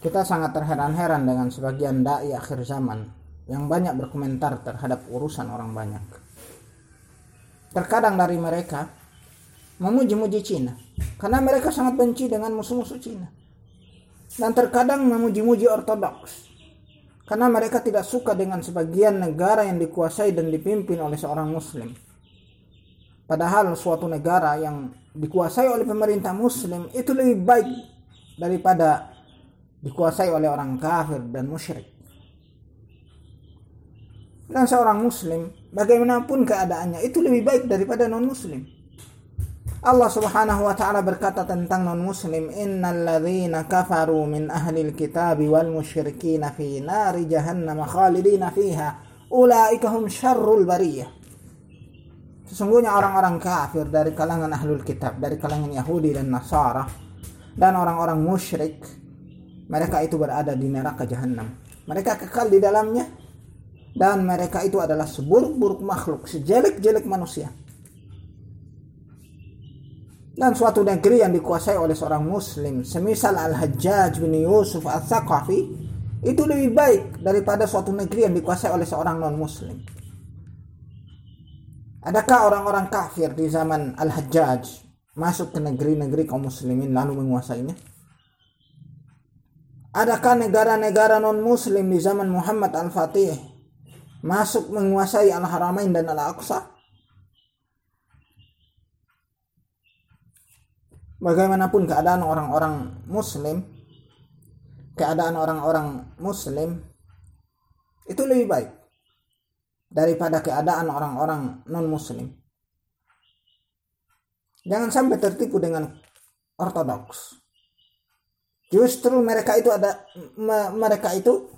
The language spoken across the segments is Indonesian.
Kita sangat terheran-heran dengan sebagian dai akhir zaman yang banyak berkomentar terhadap urusan orang banyak. Terkadang dari mereka memuji-muji Cina karena mereka sangat benci dengan musuh-musuh Cina. Dan terkadang memuji-muji ortodoks karena mereka tidak suka dengan sebagian negara yang dikuasai dan dipimpin oleh seorang muslim. Padahal suatu negara yang dikuasai oleh pemerintah muslim itu lebih baik daripada dikuasai oleh orang kafir dan musyrik. Dan seorang muslim, bagaimanapun keadaannya, itu lebih baik daripada non-muslim. Allah Subhanahu wa taala berkata tentang non-muslim, "Innal ladzina kafaru min ahli kitabi wal musyrikin fi nari jahannam khalidina fiha, ulaika hum syarrul bariyah." Sesungguhnya orang-orang kafir dari kalangan ahlul kitab, dari kalangan Yahudi dan Nasara, dan orang-orang musyrik, mereka itu berada di neraka jahanam. Mereka kekal di dalamnya dan mereka itu adalah seburuk-buruk makhluk, sejelek-jelek manusia. Dan suatu negeri yang dikuasai oleh seorang muslim, semisal Al-Hajjaj bin Yusuf Al-Thaqafi, itu lebih baik daripada suatu negeri yang dikuasai oleh seorang non-muslim. Adakah orang-orang kafir di zaman Al-Hajjaj masuk ke negeri-negeri kaum muslimin lalu menguasainya? Adakah negara-negara non-muslim di zaman Muhammad Al-Fatih masuk menguasai Al-Haramain dan Al-Aqsa? Bagaimanapun keadaan orang-orang muslim, keadaan orang-orang muslim itu lebih baik daripada keadaan orang-orang non-muslim. Jangan sampai tertipu dengan ortodoks Justru mereka itu ada mereka itu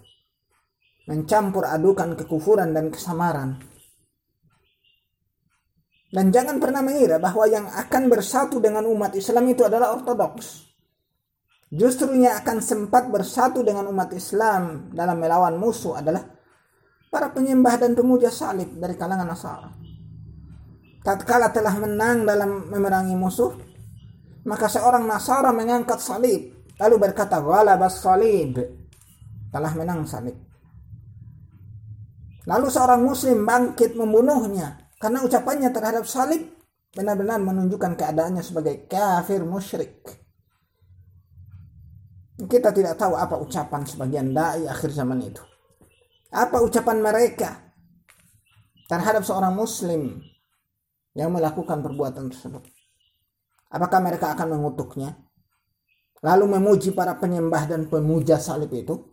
mencampur adukan kekufuran dan kesamaran. Dan jangan pernah mengira bahwa yang akan bersatu dengan umat Islam itu adalah ortodoks. Justru yang akan sempat bersatu dengan umat Islam dalam melawan musuh adalah para penyembah dan pemuja salib dari kalangan Nasara. Tatkala telah menang dalam memerangi musuh, maka seorang Nasara mengangkat salib Lalu berkata, Ghalabas salib. Telah menang salib. Lalu seorang muslim bangkit membunuhnya. Karena ucapannya terhadap salib benar-benar menunjukkan keadaannya sebagai kafir musyrik. Kita tidak tahu apa ucapan sebagian dai akhir zaman itu. Apa ucapan mereka terhadap seorang muslim yang melakukan perbuatan tersebut. Apakah mereka akan mengutuknya? Lalu memuji para penyembah dan pemuja salib itu